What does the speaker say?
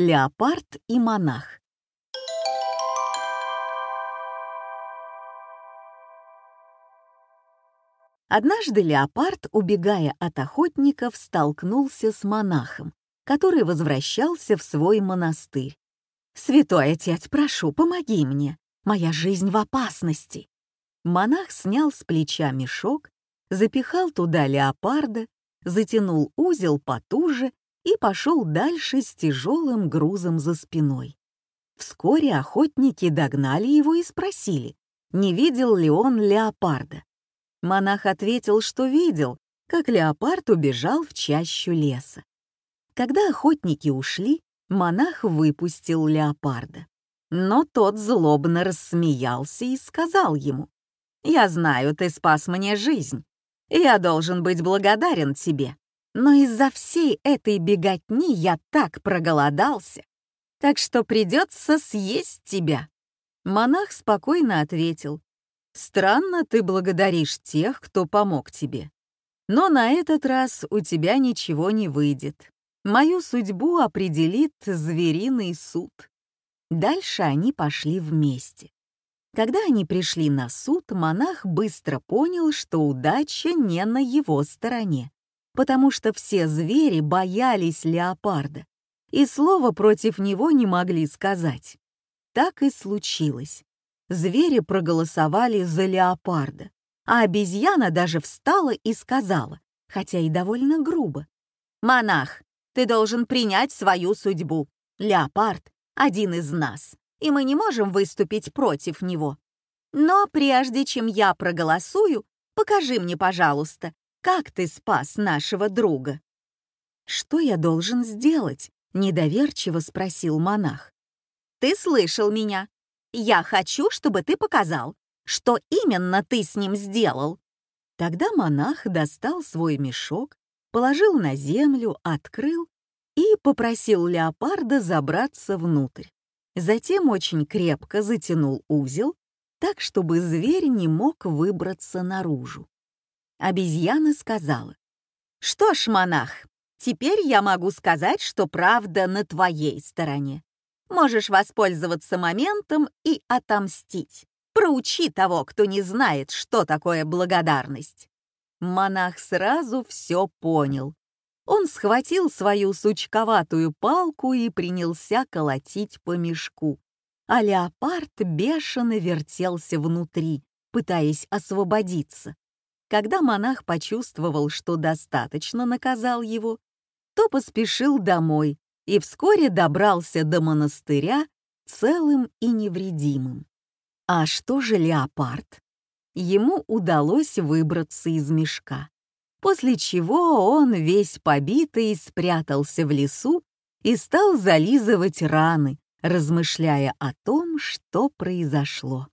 Леопард и монах. Однажды леопард, убегая от охотников, столкнулся с монахом, который возвращался в свой монастырь. «Святой отец, прошу, помоги мне, моя жизнь в опасности». Монах снял с плеча мешок, запихал туда леопарда, затянул узел потуже и пошел дальше с тяжелым грузом за спиной. Вскоре охотники догнали его и спросили, не видел ли он леопарда. Монах ответил, что видел, как леопард убежал в чащу леса. Когда охотники ушли, монах выпустил леопарда. Но тот злобно рассмеялся и сказал ему, «Я знаю, ты спас мне жизнь. Я должен быть благодарен тебе. Но из-за всей этой беготни я так проголодался, так что придется съесть тебя». Монах спокойно ответил, Странно ты благодаришь тех, кто помог тебе. Но на этот раз у тебя ничего не выйдет. Мою судьбу определит звериный суд. Дальше они пошли вместе. Когда они пришли на суд, монах быстро понял, что удача не на его стороне, потому что все звери боялись леопарда и слова против него не могли сказать. Так и случилось звери проголосовали за леопарда, а обезьяна даже встала и сказала, хотя и довольно грубо, «Монах, ты должен принять свою судьбу. Леопард — один из нас, и мы не можем выступить против него. Но прежде чем я проголосую, покажи мне, пожалуйста, как ты спас нашего друга». «Что я должен сделать?» — недоверчиво спросил монах. «Ты слышал меня. Я хочу, чтобы ты показал, что именно ты с ним сделал». Тогда монах достал свой мешок, положил на землю, открыл и попросил леопарда забраться внутрь. Затем очень крепко затянул узел, так, чтобы зверь не мог выбраться наружу. Обезьяна сказала, «Что ж, монах, теперь я могу сказать, что правда на твоей стороне можешь воспользоваться моментом и отомстить. Проучи того, кто не знает, что такое благодарность. Монах сразу все понял. Он схватил свою сучковатую палку и принялся колотить по мешку. А леопард бешено вертелся внутри, пытаясь освободиться. Когда монах почувствовал, что достаточно наказал его, то поспешил домой, и вскоре добрался до монастыря целым и невредимым. А что же леопард? Ему удалось выбраться из мешка, после чего он весь побитый спрятался в лесу и стал зализывать раны, размышляя о том, что произошло.